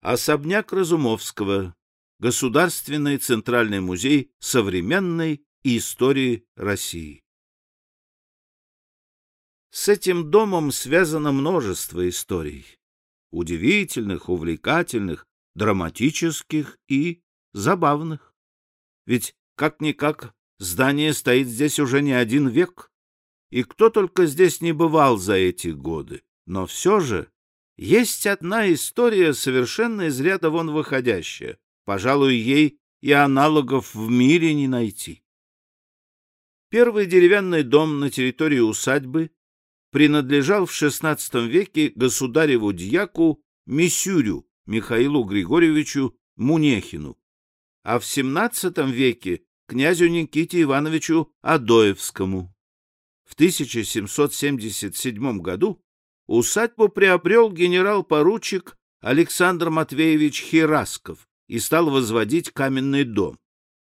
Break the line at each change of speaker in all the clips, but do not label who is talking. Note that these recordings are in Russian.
Особняк Разумовского. Государственный Центральный музей современной истории России. С этим домом связано множество историй. Удивительных, увлекательных, драматических и забавных. Ведь, как-никак, здание стоит здесь уже не один век, и кто только здесь не бывал за эти годы. Но все же есть одна история, совершенно из ряда вон выходящая. Пожалуй, ей и аналогов в мире не найти. Первый деревянный дом на территории усадьбы принадлежал в XVI веке государеву дьяку Мисюрю Михаилу Григорьевичу Мунехину, а в XVII веке князю Никите Ивановичу Адоевскому. В 1777 году усадьбу приобрел генерал-поручик Александр Матвеевич Хирасков и стал возводить каменный дом.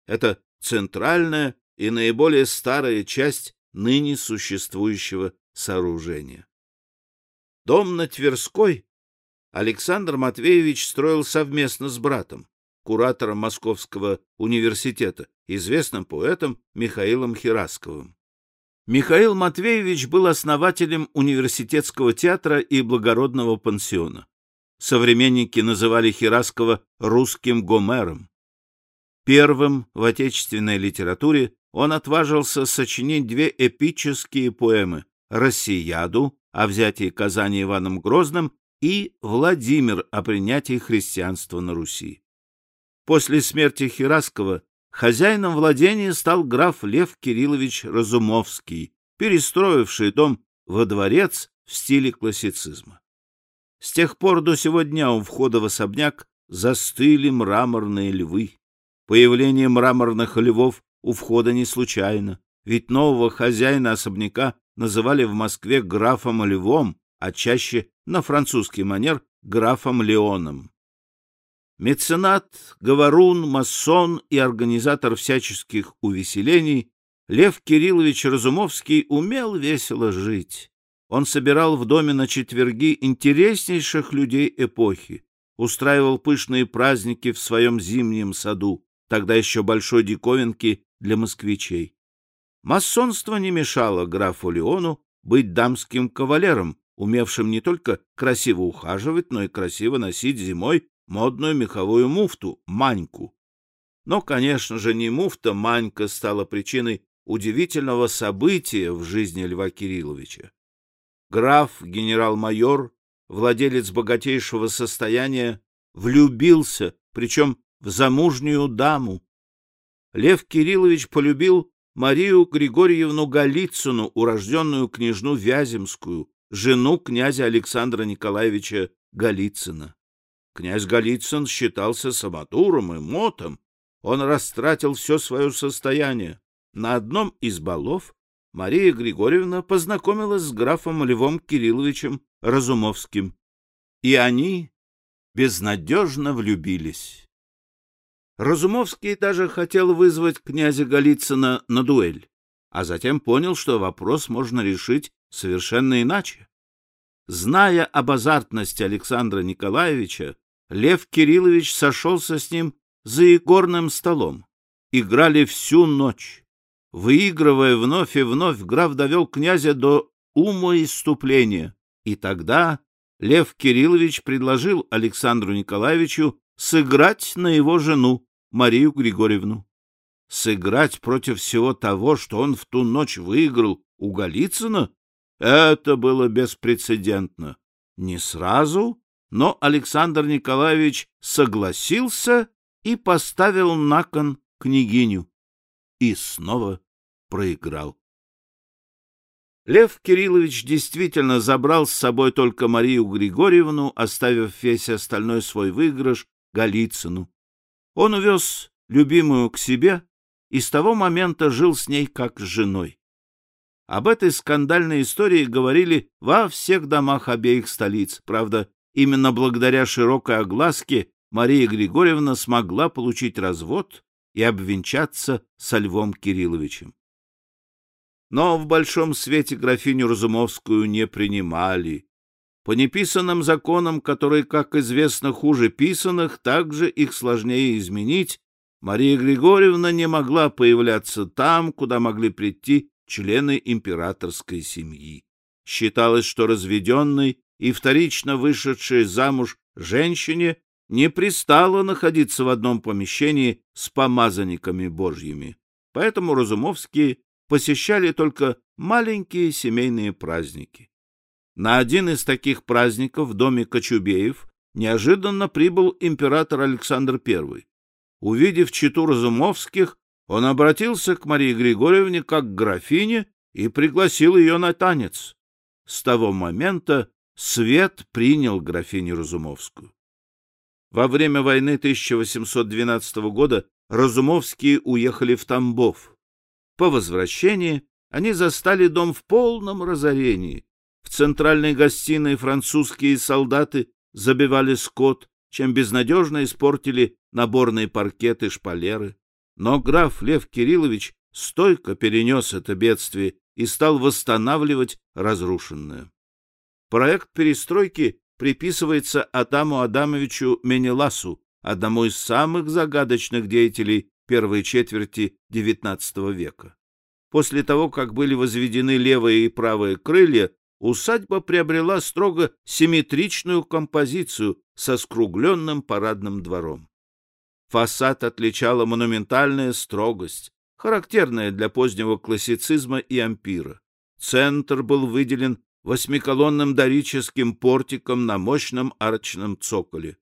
Это центральная и наиболее старая часть ныне существующего сооружения. Дом на Тверской Александр Матвеевич строил совместно с братом, куратором Московского университета, известным поэтом Михаилом Хирасковым. Михаил Матвеевич был основателем университетского театра и благородного пансиона. Современники называли Хираскова русским Гомером. Первым в отечественной литературе он отважился сочинить две эпические поэмы «Россияду» о взятии Казани Иваном Грозным и «Владимир» о принятии христианства на Руси. После смерти Хираскова хозяином владения стал граф Лев Кириллович Разумовский, перестроивший дом во дворец в стиле классицизма. С тех пор до сего дня у входа в особняк застыли мраморные львы. Появление мраморных львов у входа не случайно, ведь нового хозяина особняка называли в Москве графом Львом, а чаще на французский манер графом Леоном. Меценат, говорун, масон и организатор всяческих увеселений Лев Кириллович Разумовский умел весело жить. Он собирал в доме на четверги интереснейших людей эпохи, устраивал пышные праздники в своем зимнем саду, тогда еще большой диковинки для москвичей. Масонство не мешало графу Леону быть дамским кавалером, умевшим не только красиво ухаживать, но и красиво носить зимой модную меховую муфту, маньку. Но, конечно же, не муфта, манька стала причиной удивительного события в жизни Льва Кирилловича граф, генерал-майор, владелец богатейшего состояния, влюбился, причем в замужнюю даму. Лев Кириллович полюбил Марию Григорьевну Голицыну, урожденную княжну Вяземскую, жену князя Александра Николаевича Голицына. Князь Голицын считался самотуром и мотом. Он растратил все свое состояние. На одном из балов Мария Григорьевна познакомилась с графом Львом Кирилловичем Разумовским, и они безнадежно влюбились. Разумовский даже хотел вызвать князя Голицына на дуэль, а затем понял, что вопрос можно решить совершенно иначе. Зная об азартности Александра Николаевича, Лев Кириллович сошелся с ним за игорным столом. Играли всю ночь. Выигрывая вновь и вновь, граф довел князя до умоиступления, и тогда Лев Кириллович предложил Александру Николаевичу сыграть на его жену, Марию Григорьевну. Сыграть против всего того, что он в ту ночь выиграл у Голицына, это было беспрецедентно. Не сразу, но Александр Николаевич согласился и поставил на кон княгиню и снова проиграл. Лев Кириллович действительно забрал с собой только Марию Григорьевну, оставив весь остальной свой выигрыш Голицыну. Он увез любимую к себе и с того момента жил с ней как с женой. Об этой скандальной истории говорили во всех домах обеих столиц. Правда, именно благодаря широкой огласке Мария Григорьевна смогла получить развод и обвенчаться со Львом Кирилловичем. Но в большом свете графиню Разумовскую не принимали. По неписанным законам, которые, как известно, хуже писанных, также их сложнее изменить, Мария Григорьевна не могла появляться там, куда могли прийти члены императорской семьи. Считалось, что разведенной и вторично вышедшей замуж женщине не пристало находиться в одном помещении с помазанниками божьими. Поэтому Разумовские посещали только маленькие семейные праздники. На один из таких праздников в доме Кочубеев неожиданно прибыл император Александр I. Увидев читу Разумовских, он обратился к Марии Григорьевне как к графине и пригласил ее на танец. С того момента свет принял графиню Разумовскую. Во время войны 1812 года Разумовские уехали в Тамбов. По возвращении они застали дом в полном разорении. В центральной гостиной французские солдаты забивали скот, чем безнадежно испортили наборные паркеты и шпалеры. Но граф Лев Кириллович стойко перенес это бедствие и стал восстанавливать разрушенное. Проект перестройки приписывается Адаму Адамовичу Менеласу, одному из самых загадочных деятелей первой четверти XIX века. После того, как были возведены левые и правые крылья, усадьба приобрела строго симметричную композицию со скругленным парадным двором. Фасад отличала монументальная строгость, характерная для позднего классицизма и ампира. Центр был выделен восьмиколонным дорическим портиком на мощном арочном цоколе.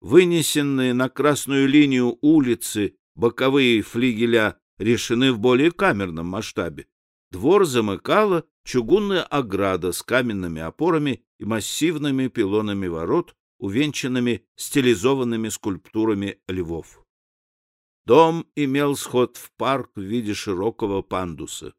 Вынесенные на красную линию улицы боковые флигеля решены в более камерном масштабе. Двор замыкала чугунная ограда с каменными опорами и массивными пилонами ворот, увенчанными стилизованными скульптурами львов. Дом имел сход в парк в виде широкого пандуса.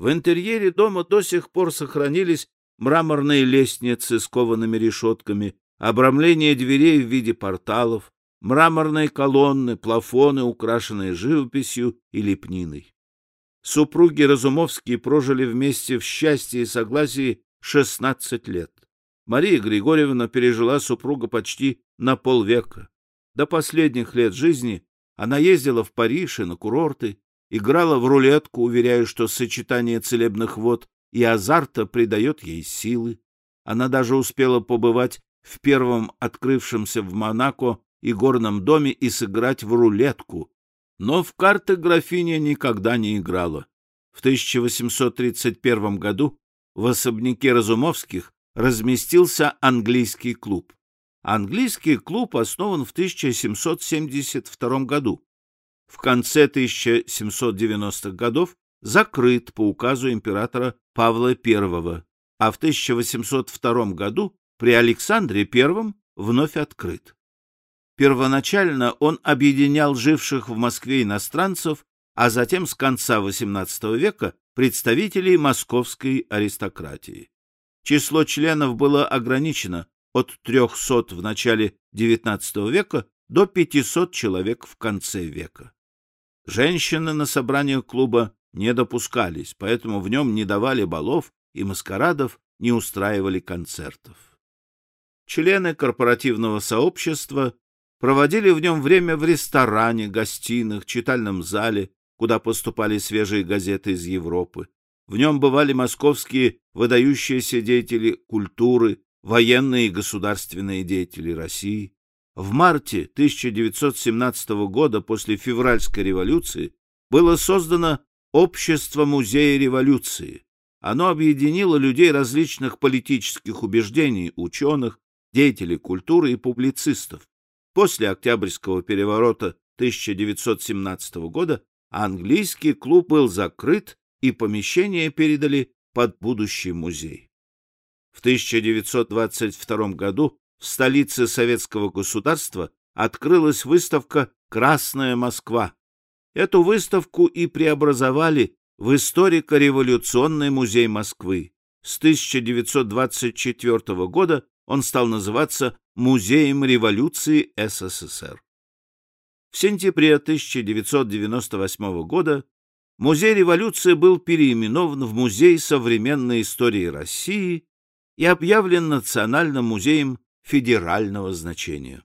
В интерьере дома до сих пор сохранились мраморные лестницы с коваными решетками, обрамление дверей в виде порталов, мраморные колонны, плафоны, украшенные живописью и лепниной. Супруги Разумовские прожили вместе в счастье и согласии 16 лет. Мария Григорьевна пережила супруга почти на полвека. До последних лет жизни она ездила в Париж и на курорты, играла в рулетку, уверяя, что сочетание целебных вод и азарта придает ей силы. Она даже успела побывать в первом открывшемся в Монако и горном доме и сыграть в рулетку, но в карты графиня никогда не играла. В 1831 году в особняке Разумовских разместился английский клуб. Английский клуб основан в 1772 году. В конце 1790-х годов закрыт по указу императора Павла I, а в 1802 году при Александре I вновь открыт. Первоначально он объединял живших в Москве иностранцев, а затем с конца XVIII века представителей московской аристократии. Число членов было ограничено от 300 в начале XIX века до 500 человек в конце века. Женщины на собраниях клуба не допускались, поэтому в нем не давали балов и маскарадов, не устраивали концертов. Члены корпоративного сообщества проводили в нем время в ресторане, гостиных, читальном зале, куда поступали свежие газеты из Европы. В нем бывали московские выдающиеся деятели культуры, военные и государственные деятели России. В марте 1917 года, после февральской революции, было создано Общество музея революции. Оно объединило людей различных политических убеждений, ученых, деятелей культуры и публицистов. После Октябрьского переворота 1917 года английский клуб был закрыт и помещение передали под будущий музей. В 1922 году в столице советского государства открылась выставка «Красная Москва». Эту выставку и преобразовали в историко-революционный музей Москвы. С 1924 года он стал называться Музеем революции СССР. В сентябре 1998 года Музей революции был переименован в Музей современной истории России и объявлен Национальным музеем федерального значения.